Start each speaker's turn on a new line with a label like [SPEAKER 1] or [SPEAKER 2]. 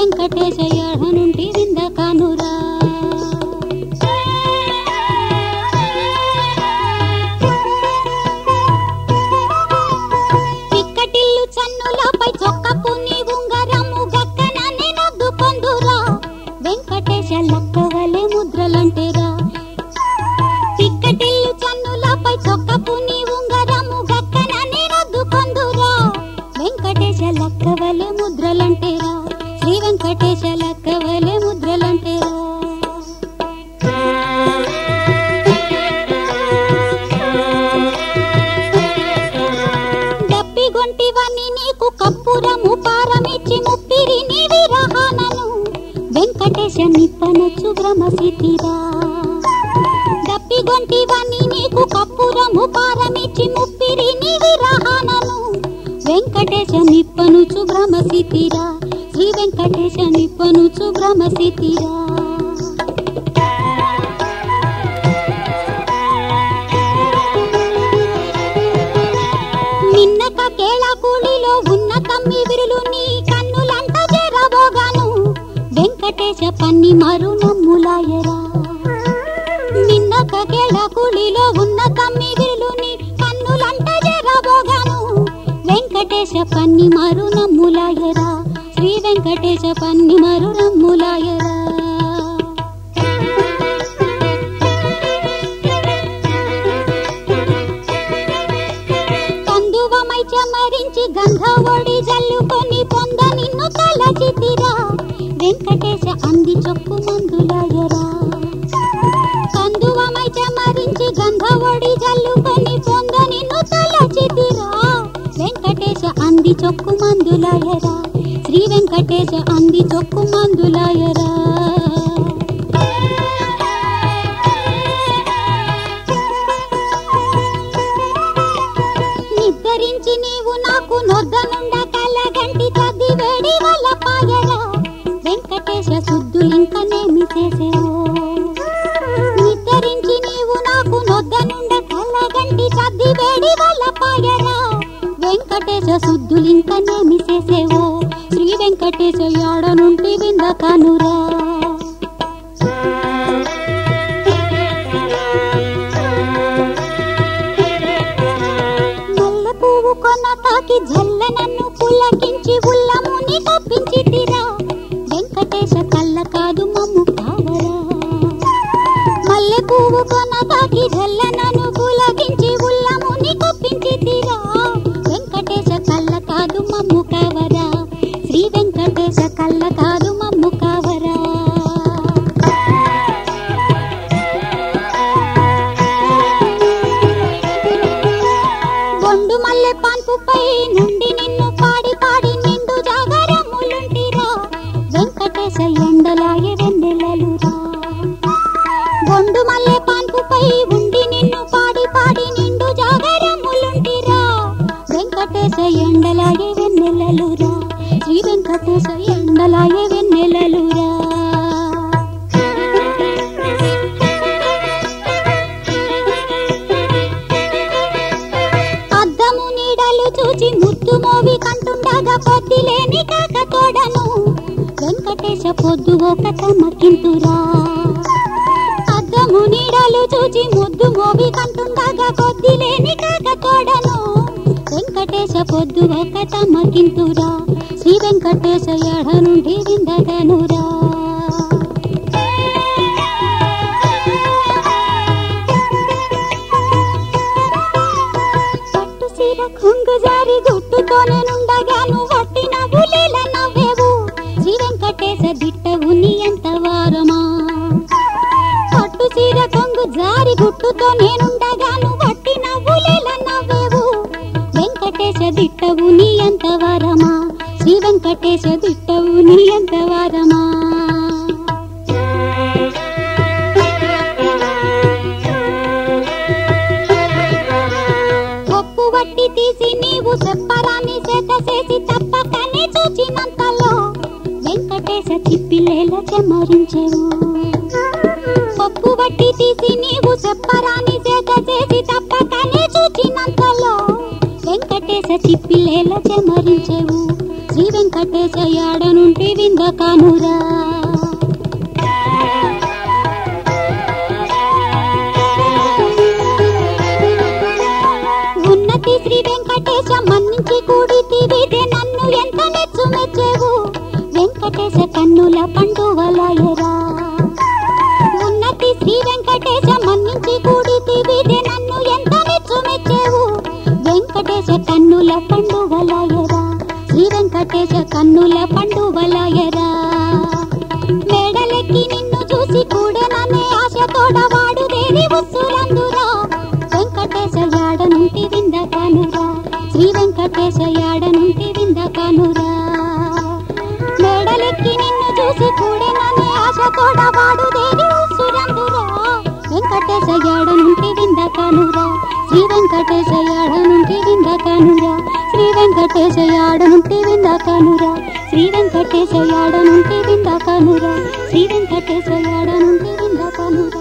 [SPEAKER 1] వెంకటేశయ్య హనుంటే శ్రీ కవలే ముద్రలంటే. ముద్రలంటేరా డప్పి నీకు కప్పురము పారమిచ్చి ముప్పిరి నీ విరహానను వెంకటేశ నిప్పనొచ్చు భ్రమసితిరా డప్పి నీకు కప్పురము పారమిచ్చి ముప్పిరి నీ విరహానను వెంకటేశ నిప్పనుచు భ్రమసితిరా శ్రీ వెంకటేశ నిప్పనుచు భ్రమసితిరా నిన్నక కేళ కూడిలో ఉన్న తమ్మి విరులు నీ కన్నులంట చేరబోగాను వెంకటేశ పన్ని మరు నమ్ములాయరా నిన్నక కేళ కూడిలో ఉన్న తమ్మి విరులు వెంకటేశ పన్ని మరు నమ్ములాయరా శ్రీ వెంకటేశ పన్ని మరు నమ్ములాయరా కందువమై చమరించి గంధవడి జల్లుకొని పొంద నిన్ను తలచితిరా. మందులాయరా. శ్రీ వెంకటేశ అంది చొక్కు మందులాయరా. నిద్రించి నీవు నాకు నొద్దనుండ కలగంటి చది వేడి వల్ల పాయరా. వెంకటేశ శుద్ధు ఇంకనేమి చేసేవో. నిద్రించి నీవు నాకు నొద్దనుండ కలగంటి చది వేడి వల్ల పాయ వెంకటేశ శుద్ధులింకనేమి చేసేవో శ్రీ వెంకటేశ యాడ నుండి వింద కనురా మల్లె పువ్వు కొన్న తాకి జల్ల నన్ను పుల్లకించి ఉల్లముని తప్పించితిరా. ding ding ding పొద్దు ఒక కమ్మకింతురా అద్దము నీడలు చూచి ముద్దు మోగి కంటుండగా పొద్దులేని కాక తోడను వెంకటేశ పొద్దు ఒక తమ్మకింతురా శ్రీ వెంకటేశ ఎడ నుండి విందగనురా శ్రీ వెంకటేశ దిట్టవు నీ పట్టు సీర కొంగు జారి గుట్టుతో నేనుండగాను వట్టిన బులేల నవ్వేవు? వెంకటేశ దిట్టవు నీ ఎంత వారమా? శ్రీ వెంకటేశ దిట్టవు నీ ఎంత వారమా? ఒప్పు వట్టి తీసి నీవు చెప్పరాని చిప్పిలేల చెమ్మరించెవు పప్పు వట్టి తీసి నీవు చెప్పరాని చేత చేసి తప్పకనే చూచినంతలో వెంకటేశ చిప్పిలేల చెమరించెవు. శ్రీ వెంకటేశ వెంకటేశయాడనుంటి వింద కానురా కన్నుల పండువలయరా. మేడలెక్కి నిన్ను చూసి కూడననే ఆశ తోడవాడు దేవి ఉస్సురందురా వెంకటేశయాడ యాడనుంటి వింద కానురా. శ్రీ వెంకటేశయాడ యాడనుంటి వింద కానురా. మేడలెక్కి నిన్ను చూసి కూడననే ఆశ తోడవాడు దేవి ఉస్సురందురా వెంకటేశయాడ యాడనుంటి వింద కానురా. శ్రీ వెంకటేశయాడ యాడనుంటి వింద కానురా. శ్రీ వెంకటేశయాడ యాడనుంటి వింద కానురా శ్రీ వెంకటేశ యాడనుంటి కానురా శ్రీ వెంకటేశ యాడనుంటి కానురా